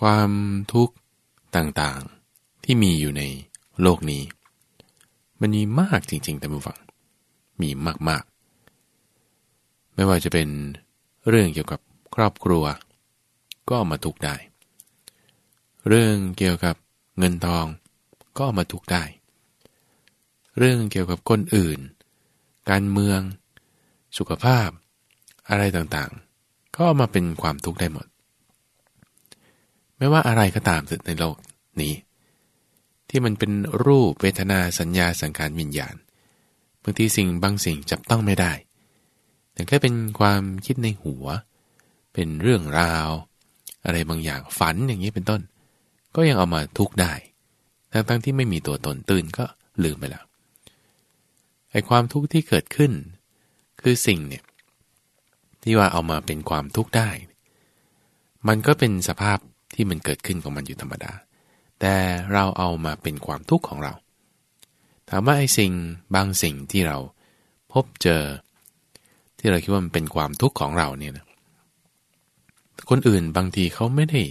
ความทุกข์ต่างๆที่มีอยู่ในโลกนี้ มันมีมากจริงๆแต่ผู้ฟัง มีมากๆ ไม่ว่าจะเป็นเรื่องเกี่ยวกับครอบครัว ก็มาทุกได้ เรื่องเกี่ยวกับเงินทอง ก็มาทุกได้ เรื่องเกี่ยวกับคนอื่น การเมือง สุขภาพ อะไรต่างๆ ก็มาเป็นความทุกข์ได้หมด ไม่ว่าอะไรก็ตามในโลกนี้ ที่มันเป็นรูปเวทนาสัญญาสังขารวิญญาณบางทีสิ่งบางสิ่งจับต้องไม่ได้ แต่แค่เป็นความคิดในหัว เป็นเรื่องราว อะไรบางอย่างฝันอย่างนี้เป็นต้น ก็ยังเอามาทุกได้ ทั้งๆที่ไม่มีตัวตนตื่นก็ลืมไปแล้วไอ้ความทุกข์ที่เกิดขึ้น คือสิ่งเนี่ยที่ว่าเอามาเป็นความทุกข์ได้ มันก็เป็นสภาพ ที่มันเกิดขึ้นของมันอยู่ธรรมดา แต่เราเอามาเป็นความทุกข์ของเรา ถามว่าไอ้สิ่งบางสิ่งที่เราพบเจอ ที่เราคิดว่ามันเป็นความทุกข์ของเราเนี่ยนะคนอื่นบางทีเขาไม่ได้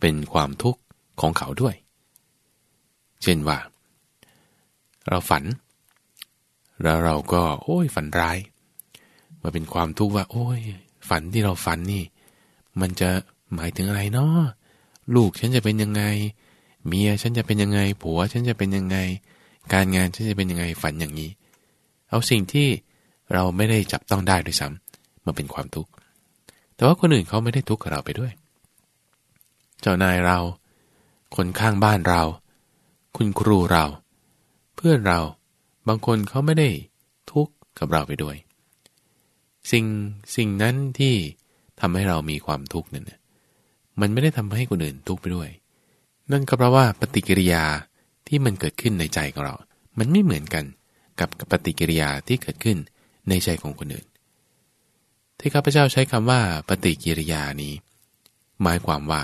เป็นความทุกข์ของเขาด้วย เช่นว่า เราฝัน แล้วเราก็โอ้ยฝันร้ายมาเป็นความทุกข์ว่า โอ้ย ฝันที่เราฝันนี่ มันจะหมายถึงอะไรเนาะ ลูกฉันจะเป็นยังไง เมียฉันจะเป็นยังไง ผัวฉันจะเป็นยังไง การงานฉันจะเป็นยังไงฝันอย่างนี้ เอาสิ่งที่เราไม่ได้จับต้องได้ด้วยซ้ำมาเป็นความทุกข์ แต่ว่าคนอื่นเขาไม่ได้ทุกข์กับเราไปด้วย เจ้านายเรา คนข้างบ้านเรา คุณครูเรา เพื่อนเรา บางคนเขาไม่ได้ทุกข์กับเราไปด้วย สิ่งสิ่งนั้นที่ทำให้เรามีความทุกข์นั่น มันไม่ได้ทำให้คนอื่นทุกข์ไปด้วย นั่นก็เพราะว่าปฏิกิริยาที่มันเกิดขึ้นในใจของเรา มันไม่เหมือนกันกับปฏิกิริยาที่เกิดขึ้นในใจของคนอื่น ที่ข้าพเจ้าใช้คำว่าปฏิกิริยานี้ หมายความว่า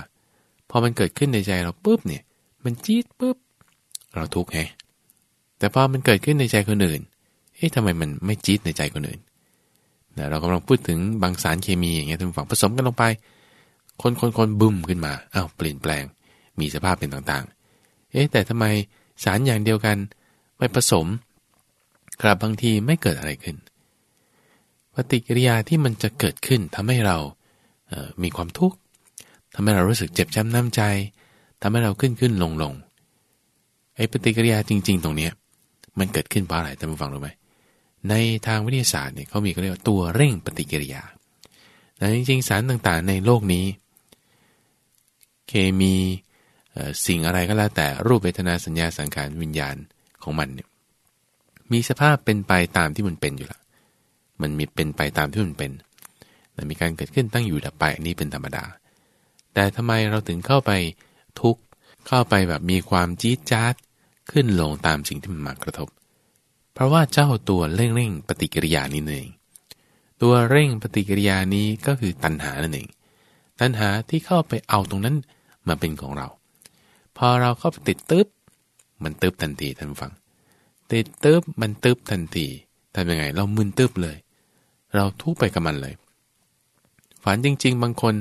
พอมันเกิดขึ้นในใจเราปุ๊บเนี่ย มันจี๊ดปุ๊บ เราทุกข์ไงแต่พอมันเกิดขึ้นในใจคนอื่น เอ๊ะทำไมมันไม่จี๊ดในใจคนอื่นนะเรากำลังพูดถึงบางสารเคมีอย่างเงี้ยทุกฝั่งผสมกันลงไป คนคนคนบึ้มขึ้นมาอ้าวเปลี่ยนแปลง มีสภาพเป็นต่างๆ เอ๊ะแต่ทำไมสารอย่างเดียวกันไปผสมกลับบางทีไม่เกิดอะไรขึ้น ปฏิกิริยาที่มันจะเกิดขึ้นทำให้เราเมีความทุกข์ทำให้เรารู้สึกเจ็บช้ำน้ำใจทำให้เราขึ้นขึ้นลงลงไอ้ปฏิกิริยาจริง ๆ ตรงเนี้ยมันเกิดขึ้นเพราะอะไรท่านผู้ฟังรู้ไหมในทางวิทยาศาสตร์เนี่ยเขามีเขาเรียกว่าตัวเร่งปฏิกิริยาแต่จริงๆสารต่างๆ ในโลกนี้ เคมีสิ่งอะไรก็แล้วแต่รูปเวทนาสัญญาสังขารวิญญาณของมันเนี่ยมีสภาพเป็นไปตามที่มันเป็นอยู่ล้วมันมีเป็นไปตามที่มันเป็นมีการเกิดขึ้นตั้งอยู่ดับไปอันนี้เป็นธรรมดา แต่ทำไมเราถึงเข้าไปทุกข์เข้าไปแบบมีความจี๊ดจ๊าดขึ้นลงตามสิ่งที่มันมากระทบ เพราะว่าเจ้าตัวเร่งเร่งปฏิกิริยานี้เองตัวเร่งปฏิกิริยานี้ก็คือตัณหานั่นเอง ตัณหาที่เข้าไปเอาตรงนั้น มาเป็นของเรา พอเราเข้าไปติดตึ๊บมันตึ๊บทันทีท่านฟัง ติดตึ๊บมันตึ๊บทันทีทำยังไง เรามึนตึ๊บเลย เราทุกไปกับมันเลย ฝันจริง ๆ บางคน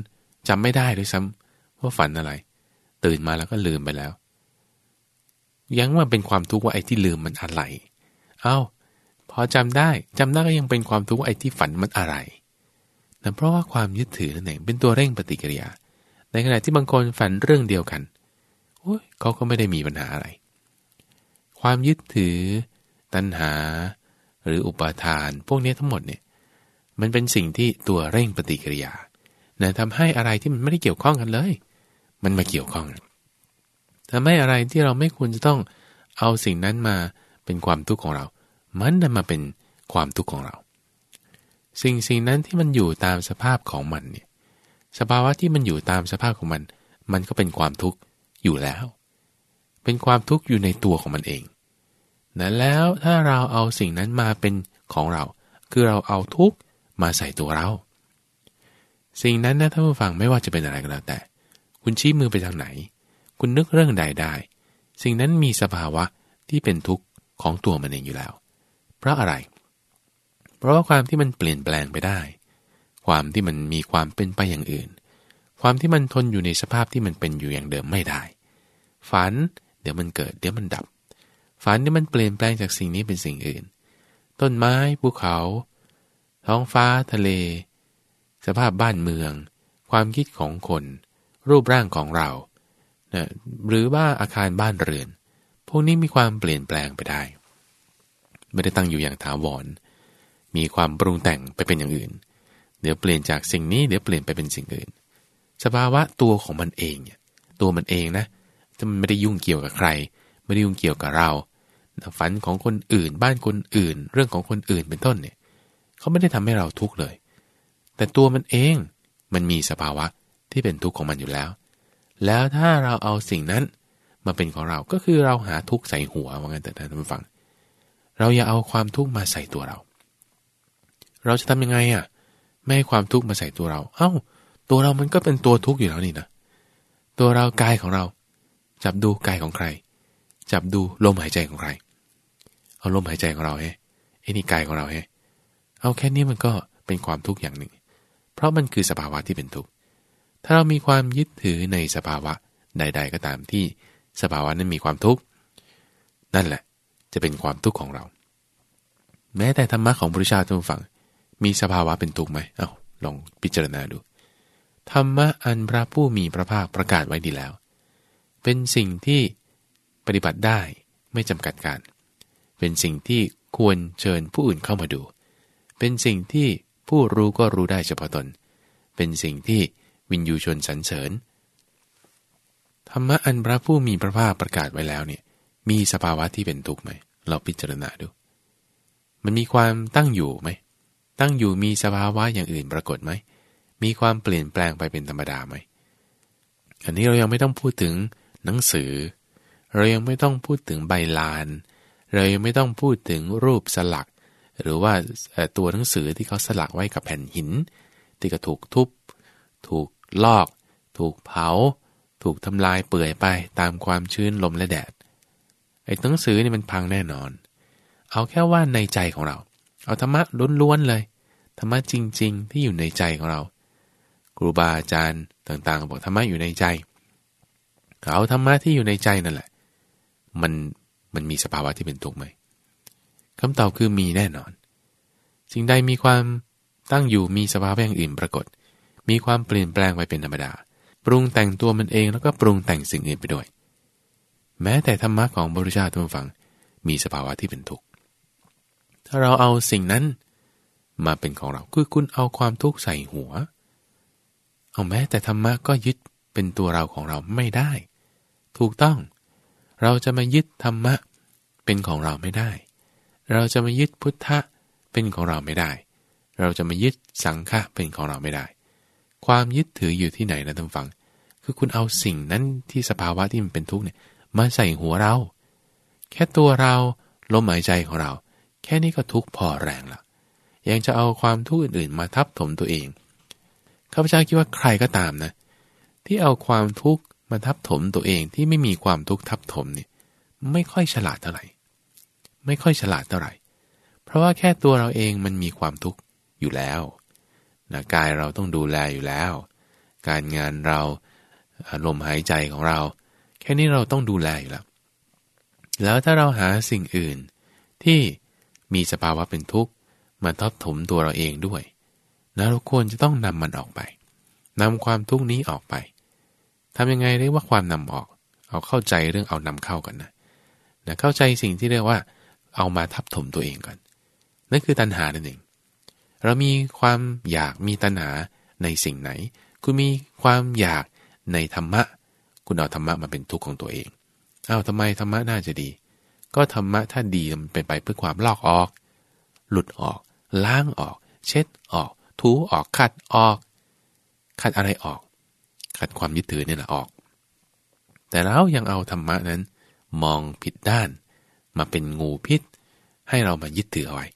จำไม่ได้ด้วยซ้ำว่าฝันอะไร ตื่นมาแล้วก็ลืมไปแล้ว ยังว่าเป็นความทุกข์ว่าไอ้ที่ลืมมันอะไร เอา้าพอจำได้จำได้ก็ยังเป็นความทุกข์ไอ้ที่ฝันมันอะไรนั่เพราะว่าความยึดถือนั่นเองเป็นตัวเร่งปฏิกิริยา ในขณะที่บางคนฝันเรื่องเดียวกันโอ้ยเขาก็ไม่ได้มีปัญหาอะไร ความยึดถือ ตัณหา หรืออุปาทาน พวกนี้ทั้งหมดเนี่ย มันเป็นสิ่งที่ตัวเร่งปฏิกิริยานะทำให้อะไรที่มันไม่ได้เกี่ยวข้องกันเลย มันมาเกี่ยวข้องทำให้อะไรที่เราไม่ควรจะต้องเอาสิ่งนั้นมาเป็นความทุกข์ของเรา มันนำมาเป็นความทุกข์ของเรา สิ่งสิ่งนั้นที่มันอยู่ตามสภาพของมันเนี่ย สภาวะที่มันอยู่ตามสภาพของมัน มันก็เป็นความทุกข์อยู่แล้ว เป็นความทุกข์อยู่ในตัวของมันเองนะแล้วถ้าเราเอาสิ่งนั้นมาเป็นของเรา คือเราเอาทุกข์มาใส่ตัวเรา สิ่งนั้นนะท่านผู้ฟังไม่ว่าจะเป็นอะไรก็แล้วแต่ คุณชี้มือไปทางไหน คุณนึกเรื่องใดได้ สิ่งนั้นมีสภาวะที่เป็นทุกข์ของตัวมันเองอยู่แล้ว เพราะอะไร เพราะว่าความที่มันเปลี่ยนแปลงไปได้ ความที่มันมีความเป็นไปอย่างอื่น ความที่มันทนอยู่ในสภาพที่มันเป็นอยู่อย่างเดิมไม่ได้ ฝันเดี๋ยวมันเกิดเดี๋ยวมันดับ ฝันที่มันเปลี่ยนแปลงจากสิ่งนี้เป็นสิ่งอื่น ต้นไม้ภูเขา ท้องฟ้าทะเล สภาพบ้านเมือง ความคิดของคน รูปร่างของเรานะหรือว่าอาคารบ้านเรือน พวกนี้มีความเปลี่ยนแปลงไปได้ ไม่ได้ตั้งอยู่อย่างถาวร มีความปรุงแต่งไปเป็นอย่างอื่น เดี๋ยวเปลี่ยนจากสิ่งนี้เดี๋ยวเปลี่ยนไปเป็นสิ่งอื่น สภาวะตัวของมันเองเนี่ยตัวมันเองนะจะมันไม่ได้ยุ่งเกี่ยวกับใคร ไม่ได้ยุ่งเกี่ยวกับเราฝันของคนอื่น บ้านคนอื่น เรื่องของคนอื่นเป็นต้นเนี่ยเขาไม่ได้ทำให้เราทุกข์เลย แต่ตัวมันเองมันมีสภาวะที่เป็นทุกข์ของมันอยู่แล้ว แล้วถ้าเราเอาสิ่งนั้นมาเป็นของเราก็คือเราหาทุกข์ใส่หัวว่างั้นแต่ท่านฟัง เราอย่าเอาความทุกข์มาใส่ตัวเรา เราจะทำยังไงอะ ไม่ให้ความทุกข์มาใส่ตัวเรา เอา้า ตัวเรามันก็เป็นตัวทุกข์อยู่แล้วนี่นะ ตัวเรากายของเรา จับดูกายของใคร จับดูลมหายใจของใคร เอาลมหายใจของเราเฮ้ไอ้นี่กายของเราเฮ้เอาแค่นี้มันก็เป็นความทุกข์อย่างหนึ่ง เพราะมันคือสภาวะที่เป็นทุกข์ ถ้าเรามีความยึดถือในสภาวะใด ๆ ก็ตามที่สภาวะนั้นมีความทุกข์ นั่นแหละ จะเป็นความทุกข์ของเรา แม้แต่ธรรมะของพระพุทธเจ้าทุกฝั่ง มีสภาวะเป็นทุกข์ไหมเอา้าลองพิจารณาดู ธรรมะอันพระผู้มีพระภาคประกาศไว้ดีแล้ว เป็นสิ่งที่ปฏิบัติได้ไม่จำกัดการ เป็นสิ่งที่ควรเชิญผู้อื่นเข้ามาดู เป็นสิ่งที่ผู้รู้ก็รู้ได้เฉพาะตน เป็นสิ่งที่วินยูชนสรรเสริญ ธรรมะอันพระผู้มีพระภาคประกาศไว้แล้วเนี่ย มีสภาวะที่เป็นทุกข์ไหม เราพิจารณาดู มันมีความตั้งอยู่ไหม ตั้งอยู่มีสภาวะอย่างอื่นปรากฏไหม มีความเปลี่ยนแปลงไปเป็นธรรมดาไหม อันนี้เรายังไม่ต้องพูดถึงหนังสือ เรายังไม่ต้องพูดถึงใบลาน เรายังไม่ต้องพูดถึงรูปสลัก หรือว่าตัวหนังสือที่เขาสลักไว้กับแผ่นหิน ที่ก็ถูกทุบ ถูกลอก ถูกเผา ถูกทำลายเปื่อยไปตามความชื้นลมและแดด ไอ้หนังสือนี่มันพังแน่นอน เอาแค่ว่าในใจของเรา เอาธรรมะล้วนๆเลย ธรรมะจริง ๆ ที่อยู่ในใจของเราครูบาอาจารย์ต่างๆบอกธรรมะอยู่ในใจเอาธรรมะที่อยู่ในใจนั่นแหละ มันมันมีสภาวะที่เป็นทุกข์ไหมคำตอบคือมีแน่นอน สิ่งใดมีความตั้งอยู่มีสภาวะอย่างอื่นปรากฏ มีความเปลี่ยนแปลงไปเป็นธรรมดา ปรุงแต่งตัวมันเองแล้วก็ปรุงแต่งสิ่งอื่นไปด้วย แม้แต่ธรรมะของบริชาตัวฟัง มีสภาวะที่เป็นทุกข์ ถ้าเราเอาสิ่งนั้น มาเป็นของเราคือคุณเอาความทุกข์ใส่หัว เอาแม้แต่ธรรมะก็ยึดเป็นตัวเราของเราไม่ได้ ถูกต้อง เราจะมายึดธรรมะเป็นของเราไม่ได้ เราจะมายึดพุทธะเป็นของเราไม่ได้ เราจะมายึดสังฆะเป็นของเราไม่ได้ ความยึดถืออยู่ที่ไหนนะท่านฟัง คือคุณเอาสิ่งนั้นที่สภาวะที่มันเป็นทุกข์เนี่ยมาใส่หัวเรา แค่ตัวเราลมหายใจของเรา แค่นี้ก็ทุกข์พอแรงละยังจะเอาความทุกข์อื่นๆ มาทับถมตัวเองข้าพเจ้าคิดว่าใครก็ตามนะ ที่เอาความทุกข์มาทับถมตัวเองที่ไม่มีความทุกข์ทับถมเนี่ยไม่ค่อยฉลาดเท่าไหร่ ไม่ค่อยฉลาดเท่าไหร่ เพราะว่าแค่ตัวเราเองมันมีความทุกข์อยู่แล้วนะกายเราต้องดูแลอยู่แล้ว การงานเราลมหายใจของเรา แค่นี้เราต้องดูแลอยู่แล้ว แล้วถ้าเราหาสิ่งอื่นที่ มีสภาวะเป็นทุกข์มาทับถมตัวเราเองด้วยนะเราควรจะต้องนำมันออกไปนำความทุกข์นี้ออกไปทำยังไงเรียกว่าความนำออก เอาเข้าใจเรื่องเอานำเข้ากันนะนะเข้าใจสิ่งที่เรียกว่า เอามาทับถมตัวเองก่อน นั่นคือตัณหานั่นเองเรามีความอยากมีตัณหาในสิ่งไหน คุณมีความอยากในธรรมะ คุณเอาธรรมะมาเป็นทุกข์ของตัวเองเอา้าวทำไมธรรมะน่าจะดี ก็ธรรมะถ้าดีมันเป็นไปเพื่อความลอกออก หลุดออก ล้างออก เช็ดออก ถูออกขัดออก ขัดอะไรออก ขัดความยึดถือเนี่ยแหละออก แต่เรายังเอาธรรมะนั้น มองผิดด้าน มาเป็นงูพิษ ให้เรามายึดถือเอาไว้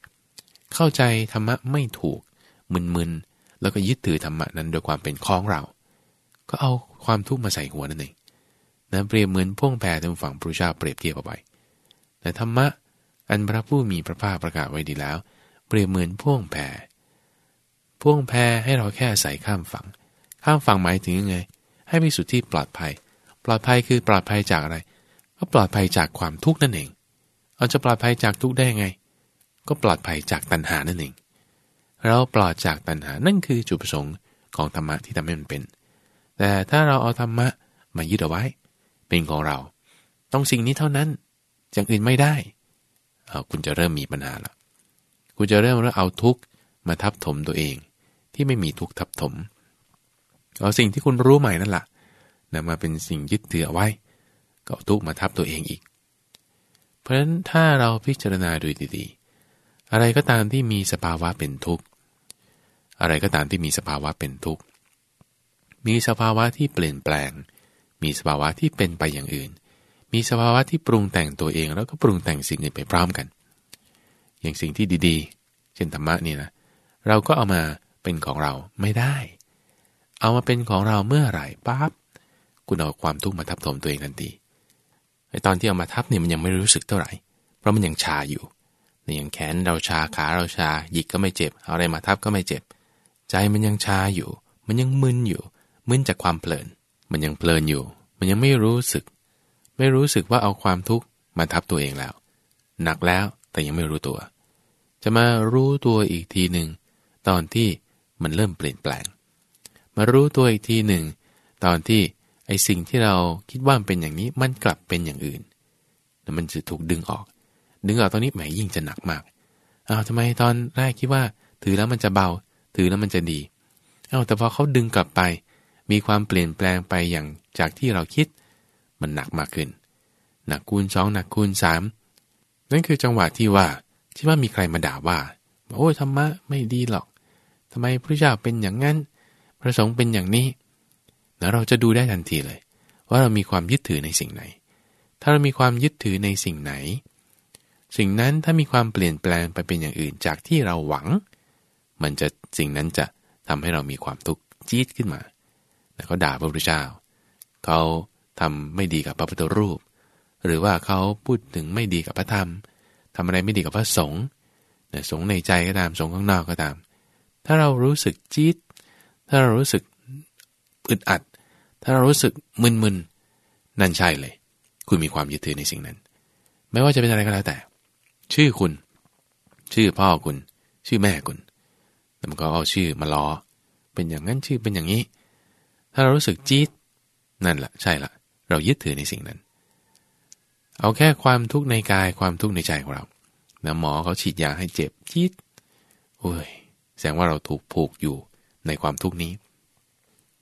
เข้าใจธรรมะไม่ถูก มึนๆแล้วก็ยึดถือธรรมะนั้นโดยความเป็นของเรา ก็เอาความทุกข์มาใส่หัวนั่นเองนะเปรียบเหมือนพ่วงแพรทางฝั่งพระเจ้าเปรียบเทียบเอาไว้ แต่ธรรมะอันพระผู้มีพระภาคประกาศไว้ดีแล้ว เปรียบเหมือนพ่วงแพพ่วงแพให้เราแค่ใส่ข้ามฝั่ง ข้ามฝั่งหมายถึงยังไง ให้ไปสู่ที่ปลอดภัย ปลอดภัยคือปลอดภัยจากอะไร ก็ปลอดภัยจากความทุกข์นั่นเองเราจะปลอดภัยจากทุกข์ได้ไง ก็ปลอดภัยจากตัณหานั่นเอง เราปลอดจากตัณหานั่นคือจุดประสงค์ของธรรมะที่ทำให้มันเป็น แต่ถ้าเราเอาธรรมะมายึดเอาไว้ เป็นของเรา ต้องสิ่งนี้เท่านั้น อย่างอื่นไม่ได้เอาคุณจะเริ่มมีปัญหาละคุณจะเริ่มแล้วเอาทุกข์มาทับถมตัวเอง ที่ไม่มีทุกข์ทับถม เอาสิ่งที่คุณรู้ใหม่นั่นแหละนำมาเป็นสิ่งยึดถือไว้ก็ทุกข์มาทับตัวเองอีก เพราะฉะนั้นถ้าเราพิจารณาดูดีๆ อะไรก็ตามที่มีสภาวะเป็นทุกข์ อะไรก็ตามที่มีสภาวะเป็นทุกข์ มีสภาวะที่เปลี่ยนแปลง มีสภาวะที่เป็นไปอย่างอื่น มีสภาวะที่ปรุงแต่งตัวเองแล้วก็ปรุงแต่งสิ่งอื่นไปพร้อมกัน อย่างสิ่งที่ดีๆ เช่นธรรมะนี่นะ เราก็เอามาเป็นของเราไม่ได้ เอามาเป็นของเราเมื่อไหร่ปั๊บคุณเอาความทุกข์มาทับถมตัวเองทันทีไอตอนที่เอามาทับเนี่ยมันยังไม่รู้สึกเท่าไหร่ เพราะมันยังชาอยู่ในอย่างแขนเราชาขาเราชาหยิกก็ไม่เจ็บ เอาอะไรมาทับก็ไม่เจ็บ ใจมันยังชาอยู่ มันยังมึนอยู่ มึนจากความเพลิน มันยังเพลินอยู่ มันยังไม่รู้สึก ไม่รู้สึกว่าเอาความทุกข์มาทับตัวเองแล้ว หนักแล้วแต่ยังไม่รู้ตัว จะมารู้ตัวอีกทีหนึ่งตอนที่มันเริ่มเปลี่ยนแปลง มารู้ตัวอีกทีหนึ่งตอนที่ไอสิ่งที่เราคิดว่าเป็นอย่างนี้มันกลับเป็นอย่างอื่นแล้วมันจะถูกดึงออก ดึงออกตอนนี้แหมยิ่งจะหนักมากอ้าวทำไมตอนแรกคิดว่า ถือแล้วมันจะเบา ถือแล้วมันจะดีอ้าวแต่พอเขาดึงกลับไป มีความเปลี่ยนแปลงไปอย่างจากที่เราคิด มันหนักมากขึ้น หนักคูณสองหนักคูณสามนั่นคือจังหวะที่ว่าที่ว่ามีใครมาด่าว่า โอ้ยธรรมะไม่ดีหรอกทำไมพระเจ้าเป็นอย่างนั้น พระสงฆ์เป็นอย่างนี้แล้วเราจะดูได้ทันทีเลย ว่าเรามีความยึดถือในสิ่งไหน ถ้าเรามีความยึดถือในสิ่งไหน สิ่งนั้นถ้ามีความเปลี่ยนแปลงไปเป็นอย่างอื่นจากที่เราหวัง มันจะสิ่งนั้นจะทำให้เรามีความทุกข์จี๊ดขึ้นมา แล้วเขาด่าพระพุทธเจ้า เขา ทำไม่ดีกับพระพุทธรูป หรือว่าเขาพูดถึงไม่ดีกับพระธรรมทำอะไรไม่ดีกับพระสงฆ์สงฆ์ในใจก็ตามสงฆ์ข้างนอกก็ตาม ถ้าเรารู้สึกจี๊ดถ้าเรารู้สึกอึดอัด ถ้าเรารู้สึกมึนๆนั่นใช่เลย คุณมีความยึดถือในสิ่งนั้น ไม่ว่าจะเป็นอะไรก็แล้วแต่ ชื่อคุณ ชื่อพ่อคุณ ชื่อแม่คุณแล้วมันก็เอาชื่อมาล้อ เป็นอย่างนั้นชื่อเป็นอย่างนี้ ถ้าเรารู้สึกจี๊ดนั่นแหละใช่ละ เรายึดถือในสิ่งนั้น เอาแค่ความทุกข์ในกายความทุกข์ในใจของเรานะหมอเขาฉีดยาให้เจ็บจี๊ดโอ้ย แสดงว่าเราถูกผูกอยู่ในความทุกข์นี้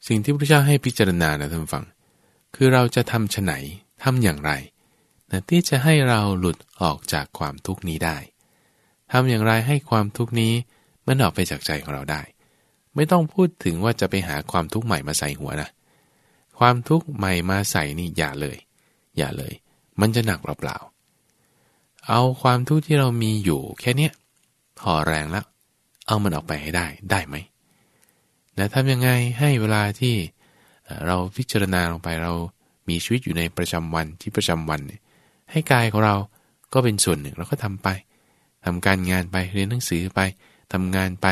สิ่งที่พระเจ้าให้พิจารณานะท่านฟัง คือเราจะทำฉไหนทำอย่างไรนะที่จะให้เราหลุดออกจากความทุกข์นี้ได้ทำอย่างไรให้ความทุกข์นี้มันออกไปจากใจของเราได้ ไม่ต้องพูดถึงว่าจะไปหาความทุกข์ใหม่มาใส่หัวนะ ความทุกข์ใหม่มาใส่นี่อย่าเลย อย่าเลย มันจะหนักเปล่าๆเอาความทุกข์ที่เรามีอยู่แค่นี้พอแรงแล้ว เอามันออกไปให้ได้ได้ไหมแต่ทำยังไงให้เวลาที่เราพิจารณาลงไปเรามีชีวิตอยู่ในประจำวันที่ประจำวันเนี่ยให้กายของเราก็เป็นส่วนหนึ่งเราก็ทำไปทำการงานไปเรียนหนังสือไปทำงานไป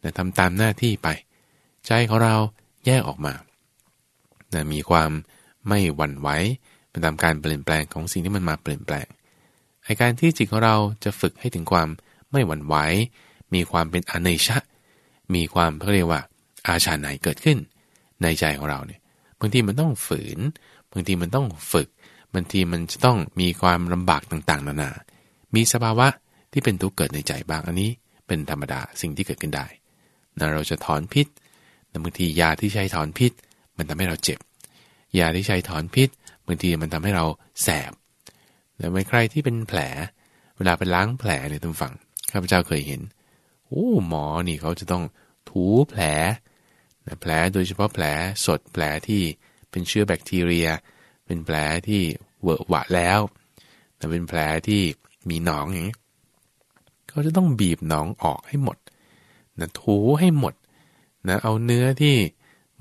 แต่ทำตามหน้าที่ไป ใจของเราแยกออกมา แต่มีความไม่หวั่นไหวเป็นตามการเปลี่ยนแปลงของสิ่งที่มันมาเปลี่ยนแปลงไอการที่จิตของเราจะฝึกให้ถึงความไม่หวั่นไหวมีความเป็นอเนชะ มีความเขาเรียกว่า อาชาไหนเกิดขึ้น ในใจของเราเนี่ยบางทีมันต้องฝืนบางทีมันต้องฝึกบางทีมันจะต้องมีความลำบากต่างๆ นานา มีสภาวะที่เป็นทุกข์เกิดในใจบางอันนี้ เป็นธรรมดาสิ่งที่เกิดขึ้นได้นะเราจะถอนพิษบางทียาที่ใช้ถอนพิษ มันทำให้เราเจ็บ ยาที่ใช้ถอนพิษบางทีมันทำให้เราแสบแต่ไม่ใครที่เป็นแผล เวลาไปล้างแผลในตรงฝั่งข้าพเจ้าเคยเห็นโอ้หมอนี่เขาจะต้องถูแผลแผลโดยเฉพาะแผลสดแผลที่เป็นเชื้อแบคทีเรีย เป็นแผลที่เวอะหวะแล้วแต่เป็นแผลที่มีหนองอย่างนี้เขาจะต้องบีบหนองออกให้หมดนะถูให้หมดนะเอาเนื้อที่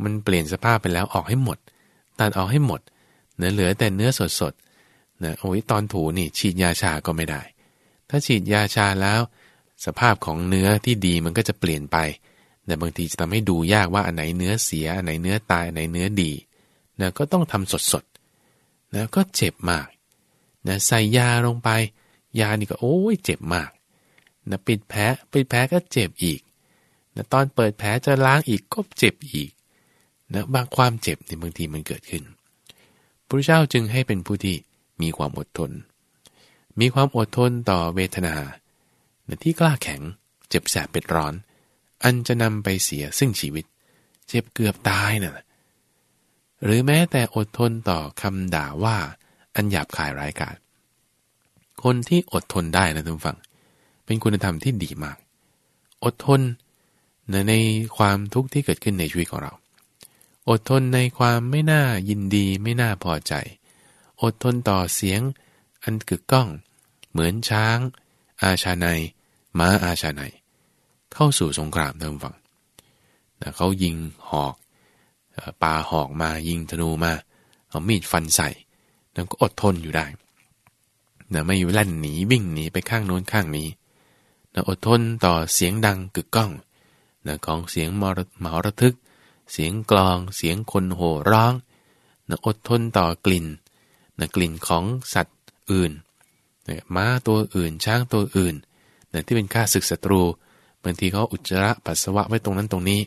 มันเปลี่ยนสภาพไปแล้วออกให้หมด ตัดออกให้หมดเนื้อเหลือแต่เนื้อสดๆนะโอ้ยตอนถูนี่ฉีดยาชาก็ไม่ได้ ถ้าฉีดยาชาแล้ว สภาพของเนื้อที่ดีมันก็จะเปลี่ยนไปแต่บางทีจะทำให้ดูยากว่าอันไหนเนื้อเสียอันไหนเนื้อตายอันไหนเนื้อดีนะก็ต้องทำสดๆนะก็เจ็บมากนะใส่ยาลงไป ยานี่ก็โอ้ยเจ็บมากนะปิดแผลปิดแผลก็เจ็บอีกนะตอนเปิดแผลจะล้างอีกก็เจ็บอีก นะบางความเจ็บในบางทีมันเกิดขึ้นพระเจ้าจึงให้เป็นผู้ที่มีความอดทน มีความอดทนต่อเวทนานะที่กล้าแข็ง เจ็บแสบเป็นร้อน อันจะนำไปเสียซึ่งชีวิต เจ็บเกือบตายนะ่ะหรือแม้แต่อดทนต่อคำด่าว่าอันหยาบคายร้ายกาจคนที่อดทนได้นะทุกฝังเป็นคุณธรรมที่ดีมาก อดทนในความทุกข์ที่เกิดขึ้นในชีวิตของเรา อดทนในความไม่น่ายินดีไม่น่าพอใจ อดทนต่อเสียง อันกึกก้อง เหมือนช้าง อาชาในม้าอาชาในเข้าสู่สงครามท่านฟังเขายิงหอกปาหอกมายิงธนูมาเอามีดฟันใส่แล้วก็อดทนอยู่ได้นะไม่อยู่ลั่นหนีวิ่งหนีไปข้างโน้นข้างนี้นะอดทนต่อเสียงดังกึกก้องนะของเสียงมรมหรทึก เสียงกลอง เสียงคนโห่ร้องนะอดทนต่อกลิ่นนะกลิ่นของสัตว์อื่นนะม้าตัวอื่น ช้างตัวอื่นนะที่เป็นข้าศึกศัตรู บางทีเขาอุจจาระปัสสาวะไว้ตรงนั้นตรงนี้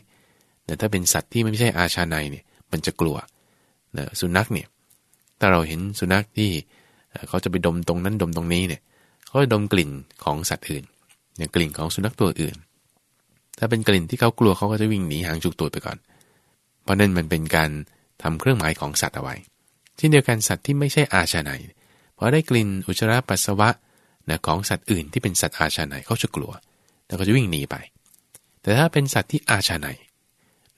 แต่ถ้าเป็นสัตว์ที่ไม่ใช่อาชาในเนี่ย มันจะกลัวนะสุนัขเนี่ย ถ้าเราเห็นสุนัขที่เขาจะไปดมตรงนั้นดมตรงนี้เนี่ยเขาจะดมกลิ่นของสัตว์อื่นเนี่ยกลิ่นของสุนัขตัวอื่น ถ้าเป็นกลิ่นที่เขากลัวเขาก็จะวิ่งหนีหางจุกตัวไปก่อน เพราะนั่นมันเป็นการทำเครื่องหมายของสัตว์เอาไว้เช่เดียวกันสัตว์ที่ไม่ใช่อาชาไนพอได้กลิ่นอุจจาระปัสสาวะนะของสัตว์อื่นที่เป็นสัตว์อาชาไนเขาจะกลัว แล้วก็จะวิ่งหนีไป แต่ถ้าเป็นสัตว์ที่อาชาไน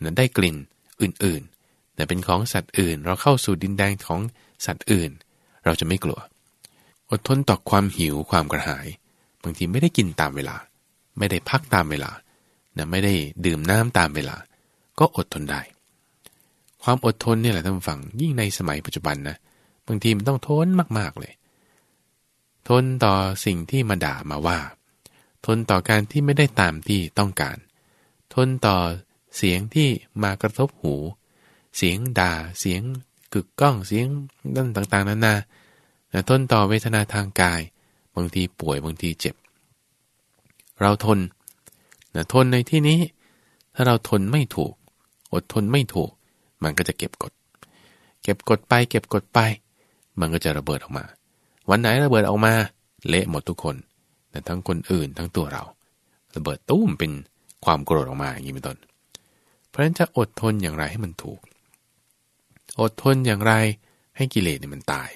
นะได้กลิ่นอื่นๆ แต่เป็นของสัตว์อื่น เราเข้าสู่ดินแดงของสัตว์อื่น เราจะไม่กลัว อดทนต่อความหิวความกระหาย บางทีไม่ได้กินตามเวลา ไม่ได้พักตามเวลานะไม่ได้ดื่มน้ำตามเวลา ก็อดทนได้ ความอดทนเนี่ยแหละท่านฟัง ยิ่งในสมัยปัจจุบันนะบางทีมันต้องทนมากๆเลย ทนต่อสิ่งที่มาด่ามาว่า ทนต่อการที่ไม่ได้ตามที่ต้องการ ทนต่อเสียงที่มากระทบหู เสียงด่าเสียงกึกก้องเสียงนั่นต่างๆนานาทนต่อเวทนาทางกาย บางทีป่วยบางทีเจ็บ เราทนนะทนในที่นี้ ถ้าเราทนไม่ถูก อดทนไม่ถูก มันก็จะเก็บกด เก็บกดไป เก็บกดไป มันก็จะระเบิดออกมา วันไหนระเบิดออกมา เละหมดทุกคนทั้งคนอื่นทั้งตัวเรา ระเบิดตุ้มเป็นความโกรธออกมาอย่างนี้เป็นต้น เพราะฉะนั้นจะอดทนอย่างไรให้มันถูก อดทนอย่างไรให้กิเลสเนี่ยมันตาย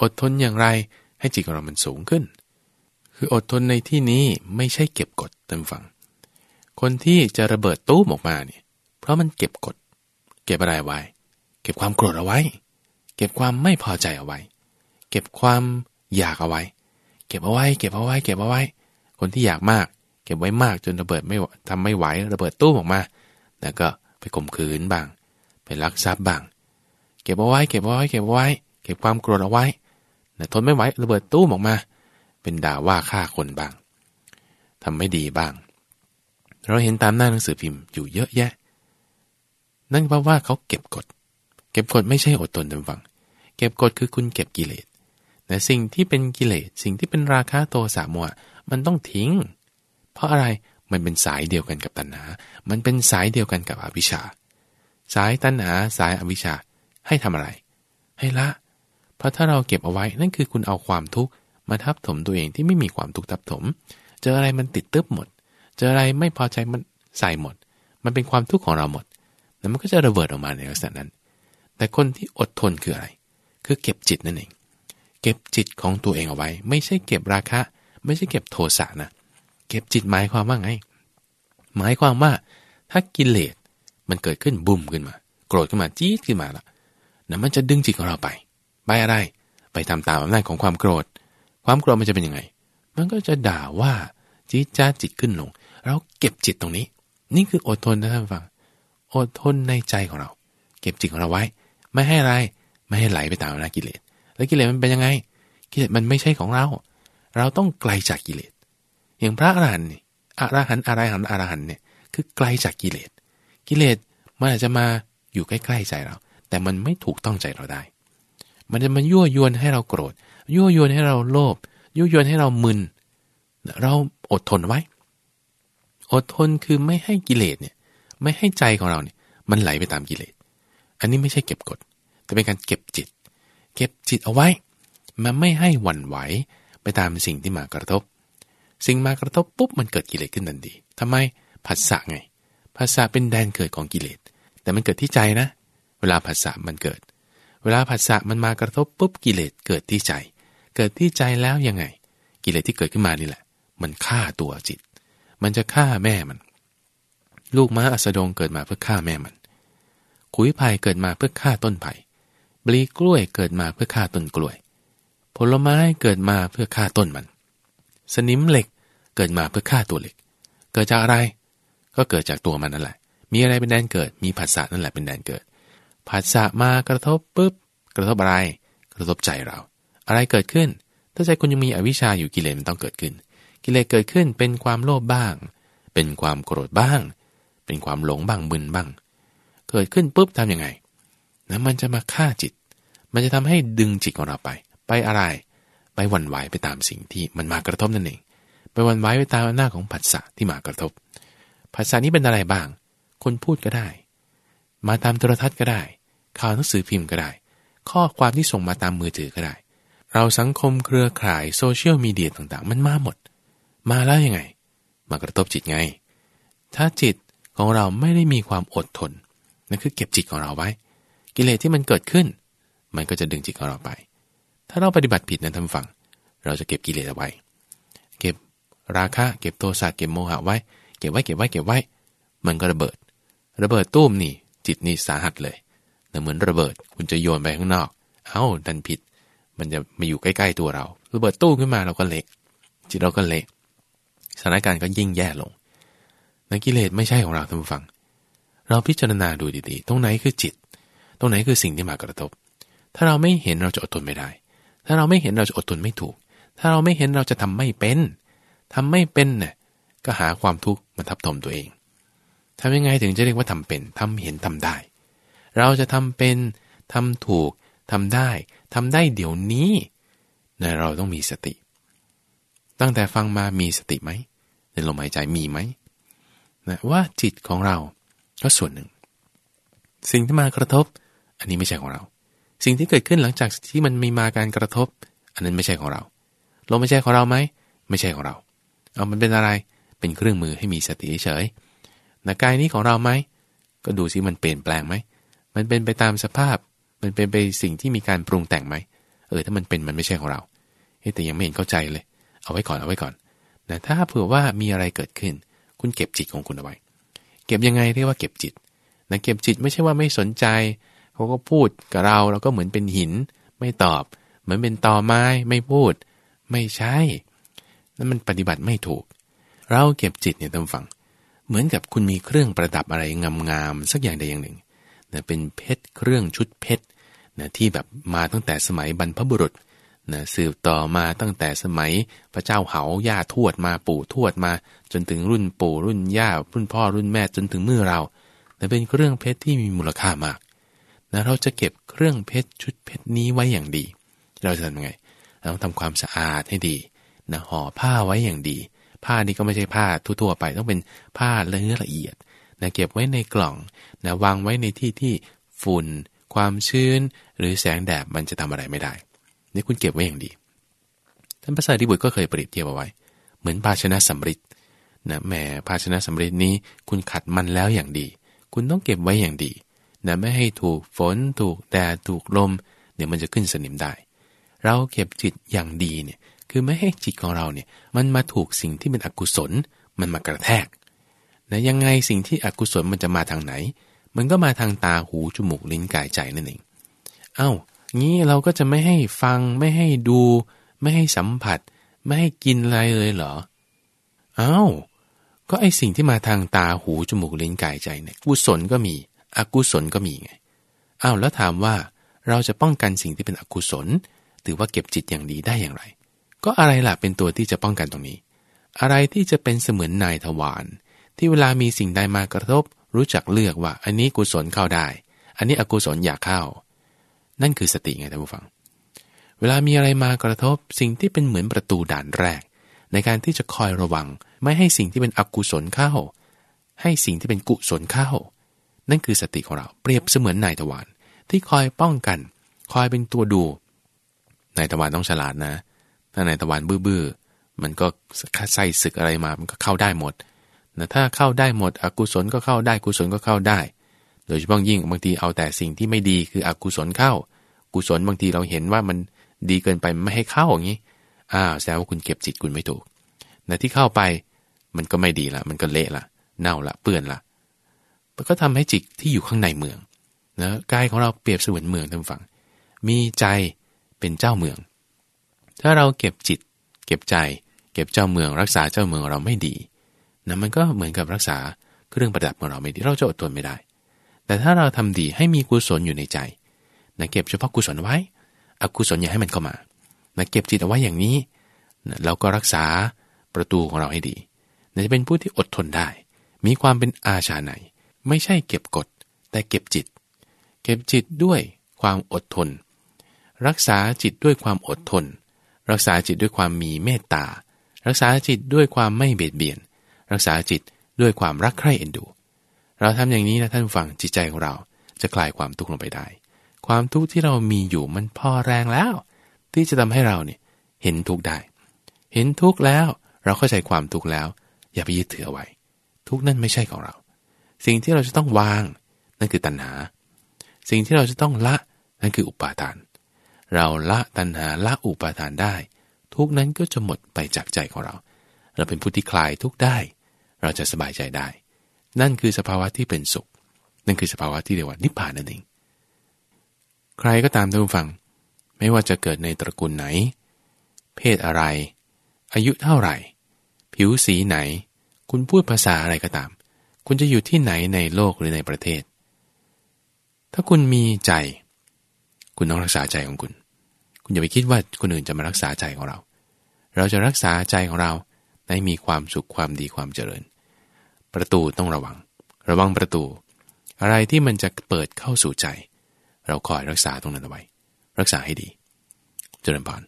อดทนอย่างไรให้จิตของเรามันสูงขึ้น คืออดทนในที่นี้ไม่ใช่เก็บกดเตามฟัง คนที่จะระเบิดตู้มออกมาเนี่ย เพราะมันเก็บกด ก็บอะไรไว้ เก็บความโกรธเอาไว้ เก็บความไม่พอใจเอาไว้ เก็บความอยากเอาไว้ เก็บเอาไว้ เก็บเอาไว้ เก็บเอาไว้ คนที่อยากมาก เก็บไว้มากจนระเบิดไม่ทำไม่ไหวระเบิดตู้ออกมาแล้วก็ไปข่มขืนบ้าง ไปลักทรัพย์บ้าง เก็บเอาไว้ เก็บเอาไว้ เก็บเอาไว้ เก็บความโกรธเอาไว้นะทนไม่ไหวระเบิดตู้ออกมา เป็นด่าว่าฆ่าคนบ้างทำไม่ดีบ้าง เราเห็นตามหน้าหนังสือพิมพ์อยู่เยอะแยะ นั่นเพราะว่าเขาเก็บกด เก็บกดไม่ใช่อดทนจำฟัง เก็บกดคือคุณเก็บกิเลสแต่สิ่งที่เป็นกิเลสสิ่งที่เป็นราคะโทสะมัวมันต้องทิ้ง เพราะอะไรมันเป็นสายเดียวกันกับตัณหา มันเป็นสายเดียวกันกับอวิชชา สายตัณหาสายอวิชชาให้ทำอะไร ให้ละ เพราะถ้าเราเก็บเอาไว้นั่นคือคุณเอาความทุกข์มาทับถมตัวเองที่ไม่มีความทุกข์ทับถม เจออะไรมันติดตึ๊บหมด เจออะไรไม่พอใจมันใส่หมด มันเป็นความทุกข์ของเราหมด แล้วมันก็จะระเบิดออกมาในลักษณะนั้น แต่คนที่อดทนคืออะไร คือเก็บจิตนั่นเอง เก็บจิตของตัวเองเอาไว้ ไม่ใช่เก็บราคะ ไม่ใช่เก็บโทสะนะ เก็บจิตหมายความว่าไง หมายความว่าถ้ากิเลสมันเกิดขึ้นบุ่มขึ้นมา โกรธขึ้นมาจี๊ดขึ้นมาละนะมันจะดึงจิตของเราไป ไปอะไร ไปทำตามอำนาจของความโกรธ ความโกรธมันจะเป็นยังไง มันก็จะด่าว่าจี๊ดจ้าจิตขึ้นลง เราเก็บจิตตรงนี้ นี่คืออดทนนะท่านฟัง อดทนในใจของเรา เก็บจิตของเราไว้ ไม่ให้อะไรไม่ให้ไหลไปตามอำนาจกิเลส แล้วกิเลสมันเป็นยังไง กิเลสมันไม่ใช่ของเรา เราต้องไกลจากกิเลส อย่างพระอรหันต์นี่อรหันต์อรหันต์อรหันต์เนี่ยคือไกลจากกิเลส กิเลสมันอาจจะมาอยู่ใกล้ๆใจเรา แต่มันไม่ถูกต้องใจเราได้ มันจะมายั่วยวนให้เราโกรธ ยั่วยวนให้เราโลภ ยั่วยวนให้เรามึน เราอดทนไว้ อดทนคือไม่ให้กิเลสเนี่ย ไม่ให้ใจของเราเนี่ยมันไหลไปตามกิเลส อันนี้ไม่ใช่เก็บกด แต่เป็นการเก็บจิต เก็บจิตเอาไว้ มันไม่ให้หวั่นไหวไปตามสิ่งที่มากระทบ สิ่งมากระทบปุ๊บมันเกิดกิเลสขึ้นทันทีทำไมผัสสะไงผัสสะเป็นแดนเกิดของกิเลส แต่มันเกิดที่ใจนะ เวลาผัสสะมันเกิด เวลาผัสสะมันมากระทบปุ๊บกิเลสเกิดที่ใจ เกิดที่ใจแล้วยังไง กิเลสที่เกิดขึ้นมานี่แหละ มันฆ่าตัวจิต มันจะฆ่าแม่มัน ลูกม้าอัสดงเกิดมาเพื่อฆ่าแม่มัน ขุยไผ่เกิดมาเพื่อฆ่าต้นไผ่บลีกล้วยเกิดมาเพื่อฆ่าต้นกล้วย ผลไม้เกิดมาเพื่อฆ่าต้นมัน สนิมเหล็กเกิดมาเพื่อฆ่าตัวเหล็ก เกิดจากอะไร ก็เกิดจากตัวมันนั่นแหละ มีอะไรเป็นแดนเกิด มีผัสสะนั่นแหละเป็นแดนเกิด ผัสสะมากระทบปุ๊บ กระทบอะไร กระทบใจเรา อะไรเกิดขึ้น ถ้าใจคุณยังมีอวิชชาอยู่กิเลสมันต้องเกิดขึ้น กิเลสเกิดขึ้นเป็นความโลภบ้าง เป็นความโกรธบ้าง เป็นความหลงบ้างมึนบ้าง เกิดขึ้นปุ๊บทํำยังไงนะมันจะมาฆ่าจิต มันจะทำให้ดึงจิตของเราไป ไปอะไร ไปวันไหวไปตามสิ่งที่มันมากระทบนั่นเอง ไปวันไหวไปตามหน้าของผัสสะที่มากระทบภาษานี้เป็นอะไรบ้าง คนพูดก็ได้ มาตามโทรทัศน์ก็ได้ ข่าวหนังสือพิมพ์ก็ได้ ข้อความที่ส่งมาตามมือถือก็ได้ เราสังคมเครือข่ายโซเชียลมีเดียต่างๆ มันมาหมด มาแล้วยังไง มากระทบจิตไง ถ้าจิต ของเราไม่ได้มีความอดทนนั่นคือเก็บจิตของเราไว้ กิเลสที่มันเกิดขึ้น มันก็จะดึงจิตของเราไป ถ้าเราปฏิบัติผิดนะท่านฟัง เราจะเก็บกิเลสเอาไว้ เก็บราคะเก็บโทสะเก็บโมหะไว้ เก็บไว้เก็บไว้เก็บไว้ มันก็ระเบิด ระเบิดตุ้มนี่ จิตนี่สาหัสเลยเหมือนระเบิดคุณจะโยนไปข้างนอก เอ้าดันผิด มันจะมาอยู่ใกล้ ๆ ตัวเรา ระเบิดตู้ขึ้นมาเราก็เละจิตเราก็เละสถานการณ์ก็ยิ่งแย่ลง นักกิเลสไม่ใช่ของเราท่านผู้ฟัง เราพิจารณาดูดีๆ ตรงไหนคือจิต ตรงไหนคือสิ่งที่มากระทบ ถ้าเราไม่เห็นเราจะอดทนไม่ได้ ถ้าเราไม่เห็นเราจะอดทนไม่ถูก ถ้าเราไม่เห็นเราจะทำไม่เป็นทำไม่เป็นเนี่ยก็หาความทุกข์มาทับถมตัวเองทำยังไงถึงจะเรียกว่าทำเป็นทำเห็นทำได้ เราจะทำเป็นทำถูกทำได้ทำได้เดี๋ยวนี้นะเราต้องมีสติ ตั้งแต่ฟังมามีสติไหมในลมหายใจมีไหม นะว่าจิตของเราก็ส่วนหนึ่ง สิ่งที่มากระทบ อันนี้ไม่ใช่ของเรา สิ่งที่เกิดขึ้นหลังจากที่มันมีมาการกระทบ อันนั้นไม่ใช่ของเราลมไม่ใช่ของเราไหมไม่ใช่ของเรา เอามันเป็นอะไรเป็นเครื่องมือให้มีสติเฉยนะกายนี้ของเราไหมก็ดูซิมันเปลี่ยนแปลงไหมมันเป็นไปตามสภาพ มันเป็นไปสิ่งที่มีการปรุงแต่งไหมเออถ้ามันเป็นมันไม่ใช่ของเราแต่ยังไม่เห็นเข้าใจเลย เอาไว้ก่อนเอาไว้ก่อนนะถ้าเผื่อว่ามีอะไรเกิดขึ้น คุณเก็บจิตของคุณเอาไว้ เก็บยังไงเรียกว่าเก็บจิตนะเก็บจิตไม่ใช่ว่าไม่สนใจเขาก็พูดกับเราเราก็เหมือนเป็นหิน ไม่ตอบ เหมือนเป็นตอไม้ไม่พูด ไม่ใช่นั่นมันปฏิบัติไม่ถูก เราเก็บจิตเนี่ยท่านฟัง เหมือนกับคุณมีเครื่องประดับอะไรงามๆสักอย่างใดอย่างหนึ่งนะเป็นเพชรเครื่องชุดเพชรนะที่แบบมาตั้งแต่สมัยบรรพบุรุษ นะสืบต่อมาตั้งแต่สมัยพระเจ้าเหาย่าทวดมาปู่ทวดมา จนถึงรุ่นปู่รุ่นย่ารุ่นพ่อรุ่นแม่จนถึงมือเรานะเป็นเครื่องเพชรที่มีมูลค่ามากนะเราจะเก็บเครื่องเพชรชุดเพชรนี้ไว้อย่างดี เราจะทำยังไงเราต้องทำความสะอาดให้ดีนะห่อผ้าไว้อย่างดี ผ้านี้ก็ไม่ใช่ผ้าทั่วๆไปต้องเป็นผ้าเนื้อละเอียดนะเก็บไว้ในกล่องนะวางไว้ในที่ที่ฝุ่น ความชื้น หรือแสงแดดมันจะทำอะไรไม่ได้ นี่คุณเก็บไว้อย่างดี ท่านพระสารีบุตรก็เคยเปรียบเทียบเอาไว้ เหมือนภาชนะสำริดนะแหมภาชนะสำริดนี้คุณขัดมันแล้วอย่างดี คุณต้องเก็บไว้อย่างดีนะไม่ให้ถูกฝนถูกแดดถูกลมเดี๋ยวมันจะขึ้นสนิมได้ เราเก็บจิตอย่างดีเนี่ยคือไม่ให้จิตของเราเนี่ยมันมาถูกสิ่งที่เป็นอกุศลมันมากระแทกนะยังไงสิ่งที่อกุศลมันจะมาทางไหน มันก็มาทางตาหูจมูกลิ้นกายใจนั่นเอง เอา้า งี้เราก็จะไม่ให้ฟัง ไม่ให้ดู ไม่ให้สัมผัส ไม่ให้กินอะไรเลยเหรอ เอา้า ก็ไอสิ่งที่มาทางตาหูจมูกลิ้นกายใจเนี่ยกุศลก็มี อกุศลก็มีไงอ้าวแล้วถามว่าเราจะป้องกันสิ่งที่เป็นอกุศลหรือว่าเก็บจิตอย่างดีได้อย่างไร ก็อะไรล่ะเป็นตัวที่จะป้องกันตรงนี้ อะไรที่จะเป็นเสมือนนายทวารที่เวลามีสิ่งใดมากระทบ รู้จักเลือกว่า อันนี้กุศลเข้าได้ อันนี้อกุศลอยากเข้า นั่นคือสติไงท่านผู้ฟัง เวลามีอะไรมากระทบสิ่งที่เป็นเหมือนประตูด่านแรก ในการที่จะคอยระวัง ไม่ให้สิ่งที่เป็นอกุศลเข้า ให้สิ่งที่เป็นกุศลเข้า นั่นคือสติของเราเปรียบเสมือนนายตะวันที่คอยป้องกัน คอยเป็นตัวดูนายตะวันต้องฉลาดนะ ถ้านายตะวันบื้อๆมันก็ใส่ศึกอะไรมามันก็เข้าได้หมดนะถ้าเข้าได้หมด อกุศลก็เข้าได้กุศลก็เข้าได้ โดยเฉพาะยิ่งบางทีเอาแต่สิ่งที่ไม่ดีคืออกุศลเข้า กุศลบางทีเราเห็นว่ามันดีเกินไปไม่ให้เข้าอย่างนี้อ้าวแสดงว่าคุณเก็บจิตคุณไม่ถูกนะที่เข้าไปมันก็ไม่ดีละมันก็เละละเน่าละเปื้อนละมันก็ทำให้จิตที่อยู่ข้างในเมืองนะกายของเราเปรียบเสมือนเมืองท่านฟังมีใจเป็นเจ้าเมือง ถ้าเราเก็บจิต เก็บใจ เก็บเจ้าเมือง รักษาเจ้าเมืองเราไม่ดีนะมันก็เหมือนกับรักษาเครื่องประดับของเราไม่ดีเราจะอดทนไม่ได้ แต่ถ้าเราทำดีให้มีกุศลอยู่ในใจ นะเก็บเฉพาะกุศลไว้ อกุศลอย่าให้มันเข้ามานะเก็บจิตเอาไว้อย่างนี้นะเราก็รักษาประตูของเราให้ดีนะจะเป็นผู้ที่อดทนได้ มีความเป็นอาชาในไม่ใช่เก็บกด แต่เก็บจิต เก็บจิตด้วยความอดทน รักษาจิตด้วยความอดทน รักษาจิตด้วยความมีเมตตา รักษาจิตด้วยความไม่เบียดเบียน รักษาจิตด้วยความรักใคร่เอ็นดู เราทำอย่างนี้นะท่านฟังจิตใจของเราจะคลายความทุกข์ลงไปได้ ความทุกข์ที่เรามีอยู่มันพอแรงแล้ว ที่จะทำให้เราเนี่ยเห็นทุกข์ได้ เห็นทุกข์แล้วเราเข้าใจความทุกข์แล้ว อย่าไปยึดถือเอาไว้ ทุกนั่นไม่ใช่ของเรา สิ่งที่เราจะต้องวาง นั่นคือตัณหา สิ่งที่เราจะต้องละนั่นคืออุปาทาน เราละตัณหาละอุปาทานได้ ทุกนั้นก็จะหมดไปจากใจของเรา เราเป็นผู้ที่คลายทุกได้ เราจะสบายใจได้ นั่นคือสภาวะที่เป็นสุข นั่นคือสภาวะที่เรียกว่านิพพานนั่นเอง ใครก็ตามท่านผู้ฟัง ไม่ว่าจะเกิดในตระกูลไหน เพศอะไร อายุเท่าไหร่ ผิวสีไหน คุณพูดภาษาอะไรก็ตาม คุณจะอยู่ที่ไหนในโลกหรือในประเทศ ถ้าคุณมีใจ คุณต้องรักษาใจของคุณ คุณอย่าไปคิดว่าคนอื่นจะมารักษาใจของเรา เราจะรักษาใจของเราให้มีความสุขความดีความเจริญ ประตูต้องระวัง ระวังประตู อะไรที่มันจะเปิดเข้าสู่ใจ เราคอยรักษาตรงนั้นเอาไว้ รักษาให้ดี เจริญพร